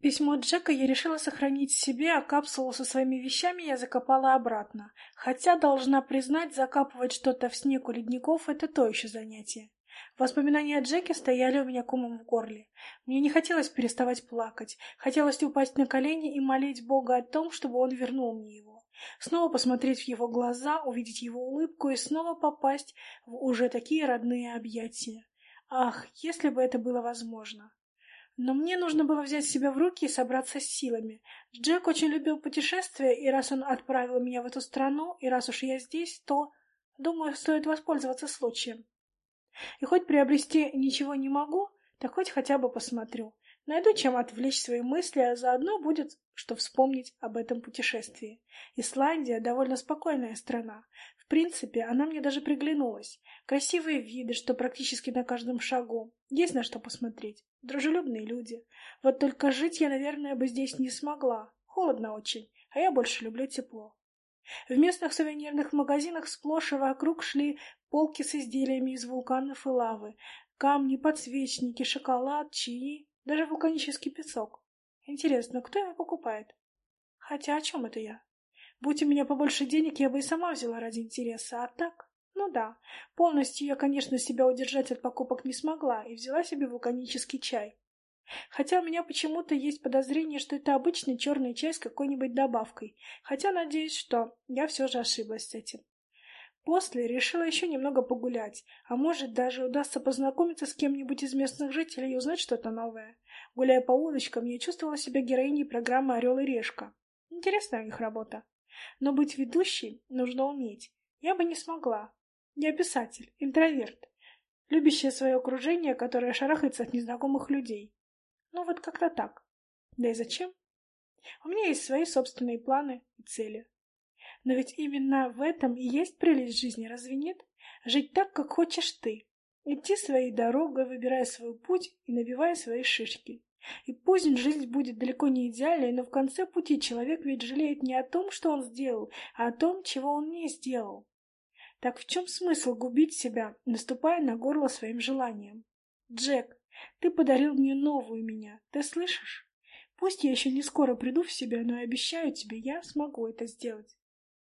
Письмо Джека я решила сохранить себе, а капсулу со своими вещами я закопала обратно. Хотя, должна признать, закапывать что-то в снег у ледников — это то еще занятие. Воспоминания о Джеке стояли у меня комом в горле. Мне не хотелось переставать плакать. Хотелось упасть на колени и молить Бога о том, чтобы он вернул мне его. Снова посмотреть в его глаза, увидеть его улыбку и снова попасть в уже такие родные объятия. Ах, если бы это было возможно. Но мне нужно было взять себя в руки и собраться с силами. Джек очень любил путешествия, и раз он отправил меня в эту страну, и раз уж я здесь, то, думаю, стоит воспользоваться случаем. И хоть приобрести ничего не могу, так хоть хотя бы посмотрю. Найду чем отвлечь свои мысли, а заодно будет что вспомнить об этом путешествии. Исландия — довольно спокойная страна. В принципе, она мне даже приглянулась. Красивые виды, что практически на каждом шагу. Есть на что посмотреть. Дружелюбные люди. Вот только жить я, наверное, бы здесь не смогла. Холодно очень, а я больше люблю тепло. В местных сувенирных магазинах сплошь и вокруг шли полки с изделиями из вулканов и лавы, камни, подсвечники, шоколад, чаи, даже вулканический песок. Интересно, кто его покупает? Хотя о чем это я? Будь у меня побольше денег, я бы и сама взяла ради интереса, а так... Ну да, полностью я, конечно, себя удержать от покупок не смогла и взяла себе вулканический чай. Хотя у меня почему-то есть подозрение, что это обычный черный чай с какой-нибудь добавкой, хотя надеюсь, что я все же ошиблась с этим. После решила еще немного погулять, а может даже удастся познакомиться с кем-нибудь из местных жителей и узнать что-то новое. Гуляя по улочкам, я чувствовала себя героиней программы «Орел и решка». Интересная у них работа. Но быть ведущей нужно уметь. Я бы не смогла. Я писатель, интроверт, любящая свое окружение, которое шарахается от незнакомых людей. Ну вот как-то так. Да и зачем? У меня есть свои собственные планы и цели. Но ведь именно в этом и есть прелесть жизни, разве нет? Жить так, как хочешь ты. Идти своей дорогой, выбирая свой путь и набивая свои шишки. И пусть жизнь будет далеко не идеальной, но в конце пути человек ведь жалеет не о том, что он сделал, а о том, чего он не сделал. Так в чем смысл губить себя, наступая на горло своим желанием? Джек, ты подарил мне новую меня, ты слышишь? Пусть я еще не скоро приду в себя, но я обещаю тебе, я смогу это сделать.